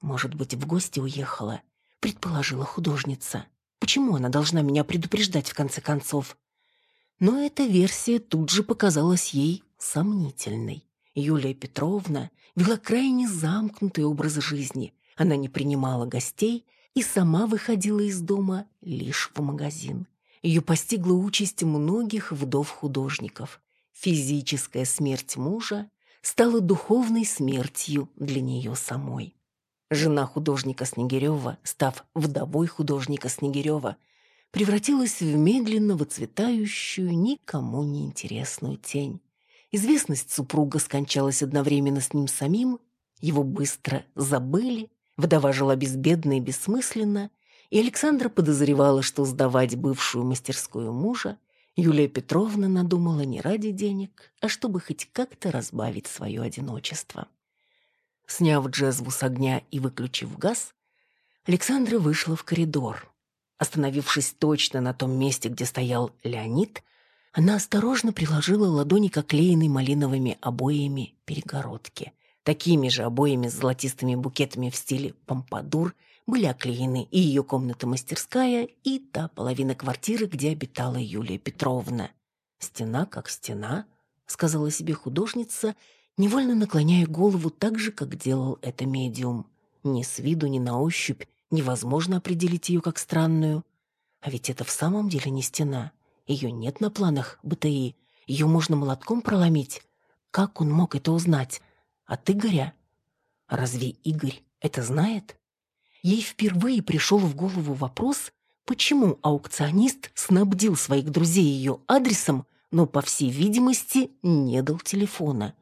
«Может быть, в гости уехала?» — предположила художница. «Почему она должна меня предупреждать, в конце концов?» Но эта версия тут же показалась ей сомнительной. Юлия Петровна вела крайне замкнутый образ жизни. Она не принимала гостей и сама выходила из дома лишь в магазин. Ее постигла участь многих вдов-художников. Физическая смерть мужа стала духовной смертью для нее самой. Жена художника Снегирева, став вдовой художника Снегирева, превратилась в медленно выцветающую, никому не интересную тень. Известность супруга скончалась одновременно с ним самим, его быстро забыли, вдова жила безбедно и бессмысленно, и Александра подозревала, что сдавать бывшую мастерскую мужа Юлия Петровна надумала не ради денег, а чтобы хоть как-то разбавить свое одиночество. Сняв джезву с огня и выключив газ, Александра вышла в коридор. Остановившись точно на том месте, где стоял Леонид, она осторожно приложила ладони к оклеенной малиновыми обоями перегородки. Такими же обоями с золотистыми букетами в стиле помпадур были оклеены и ее комната-мастерская, и та половина квартиры, где обитала Юлия Петровна. «Стена как стена», — сказала себе художница, невольно наклоняя голову так же, как делал это медиум. Ни с виду, ни на ощупь невозможно определить ее как странную. А ведь это в самом деле не стена. Ее нет на планах БТИ. Ее можно молотком проломить. Как он мог это узнать? От Игоря? Разве Игорь это знает? Ей впервые пришел в голову вопрос, почему аукционист снабдил своих друзей ее адресом, но, по всей видимости, не дал телефона.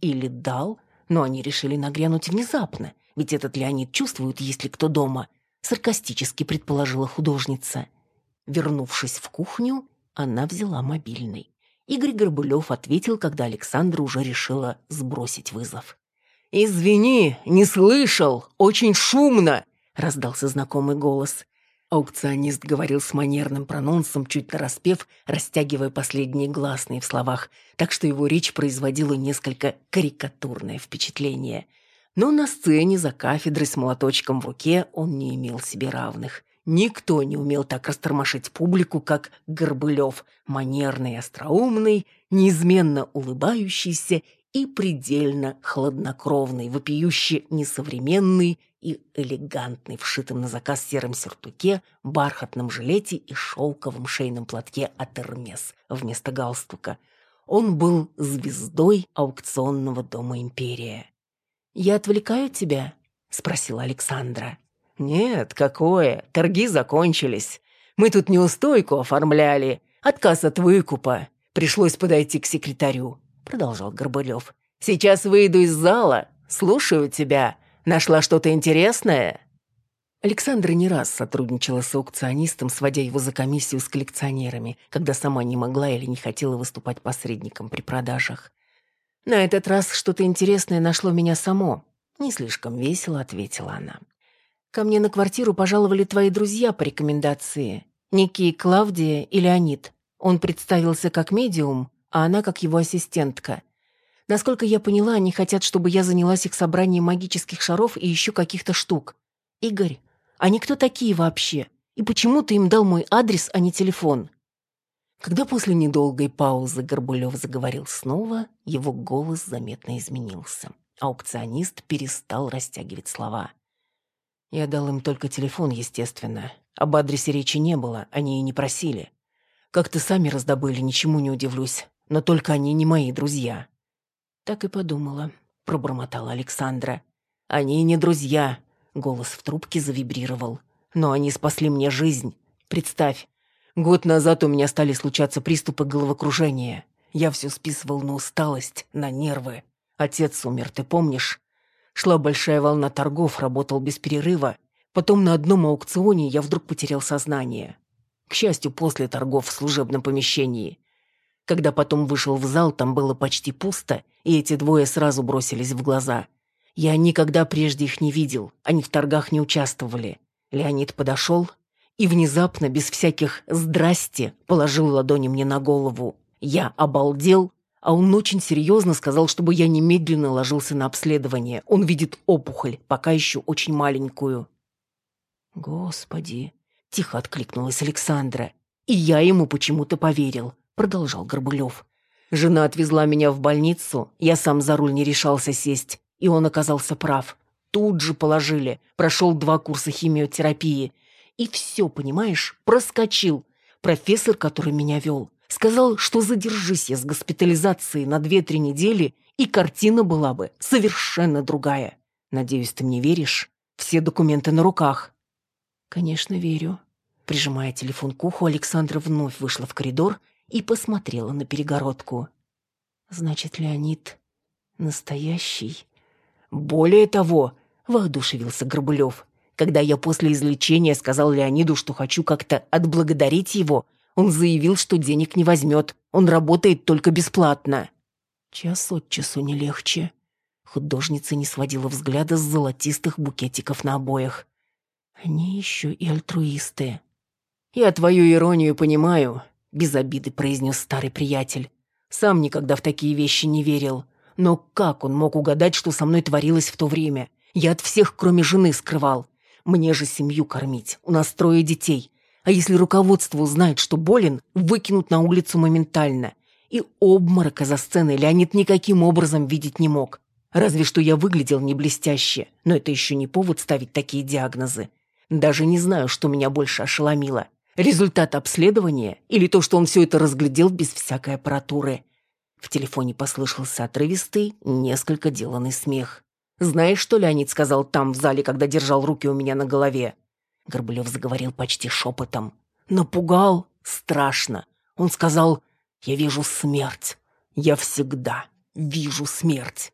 Или дал, но они решили нагрянуть внезапно, ведь этот Леонид чувствует, есть ли кто дома, саркастически предположила художница. Вернувшись в кухню, она взяла мобильный. Игорь Горбулев ответил, когда Александра уже решила сбросить вызов. «Извини, не слышал, очень шумно!» — раздался знакомый голос. Аукционист говорил с манерным прононсом, чуть нараспев, растягивая последние гласные в словах, так что его речь производила несколько карикатурное впечатление. Но на сцене за кафедрой с молоточком в руке он не имел себе равных. Никто не умел так растормошить публику, как Горбылев, манерный, остроумный, неизменно улыбающийся и предельно хладнокровный, вопиюще несовременный и элегантный, вшитым на заказ сером сюртуке, бархатном жилете и шелковом шейном платке от Эрмес вместо галстука. Он был звездой аукционного дома «Империя». «Я отвлекаю тебя?» — спросила Александра. «Нет, какое, торги закончились. Мы тут неустойку оформляли, отказ от выкупа. Пришлось подойти к секретарю», — продолжал Горбылев. «Сейчас выйду из зала, слушаю тебя. Нашла что-то интересное?» Александра не раз сотрудничала с аукционистом, сводя его за комиссию с коллекционерами, когда сама не могла или не хотела выступать посредником при продажах. «На этот раз что-то интересное нашло меня само», — не слишком весело ответила она. Ко мне на квартиру пожаловали твои друзья по рекомендации. Ники, Клавдия и Леонид. Он представился как медиум, а она как его ассистентка. Насколько я поняла, они хотят, чтобы я занялась их собранием магических шаров и еще каких-то штук. Игорь, они кто такие вообще? И почему ты им дал мой адрес, а не телефон?» Когда после недолгой паузы Горбулев заговорил снова, его голос заметно изменился. Аукционист перестал растягивать слова. Я дал им только телефон, естественно. Об адресе речи не было, они и не просили. Как-то сами раздобыли, ничему не удивлюсь. Но только они не мои друзья. Так и подумала, пробормотала Александра. Они не друзья. Голос в трубке завибрировал. Но они спасли мне жизнь. Представь, год назад у меня стали случаться приступы головокружения. Я все списывал на усталость, на нервы. Отец умер, ты помнишь? Шла большая волна торгов, работал без перерыва. Потом на одном аукционе я вдруг потерял сознание. К счастью, после торгов в служебном помещении. Когда потом вышел в зал, там было почти пусто, и эти двое сразу бросились в глаза. Я никогда прежде их не видел, они в торгах не участвовали. Леонид подошел и внезапно, без всяких «здрасте», положил ладони мне на голову. Я обалдел, а он очень серьезно сказал, чтобы я немедленно ложился на обследование. Он видит опухоль, пока еще очень маленькую. «Господи!» — тихо откликнулась Александра. «И я ему почему-то поверил», — продолжал Горбулев. «Жена отвезла меня в больницу, я сам за руль не решался сесть, и он оказался прав. Тут же положили, прошел два курса химиотерапии. И все, понимаешь, проскочил. Профессор, который меня вел, сказал, что задержись я с госпитализацией на две-три недели, и картина была бы совершенно другая. Надеюсь, ты мне веришь? Все документы на руках». «Конечно, верю». Прижимая телефон к уху, Александра вновь вышла в коридор и посмотрела на перегородку. «Значит, Леонид настоящий?» «Более того», — воодушевился Горбулев, «когда я после излечения сказал Леониду, что хочу как-то отблагодарить его, он заявил, что денег не возьмет, он работает только бесплатно». Час от часу не легче. Художница не сводила взгляда с золотистых букетиков на обоях. Они еще и альтруисты. «Я твою иронию понимаю», — без обиды произнес старый приятель. «Сам никогда в такие вещи не верил. Но как он мог угадать, что со мной творилось в то время? Я от всех, кроме жены, скрывал. Мне же семью кормить, у нас трое детей. А если руководство узнает, что болен, выкинут на улицу моментально. И обморока за сценой Леонид никаким образом видеть не мог. Разве что я выглядел не блестяще, но это еще не повод ставить такие диагнозы. Даже не знаю, что меня больше ошеломило. Результат обследования или то, что он все это разглядел без всякой аппаратуры. В телефоне послышался отрывистый, несколько деланный смех. «Знаешь, что Леонид сказал там, в зале, когда держал руки у меня на голове?» Горбулев заговорил почти шепотом. «Напугал? Страшно. Он сказал, я вижу смерть. Я всегда вижу смерть.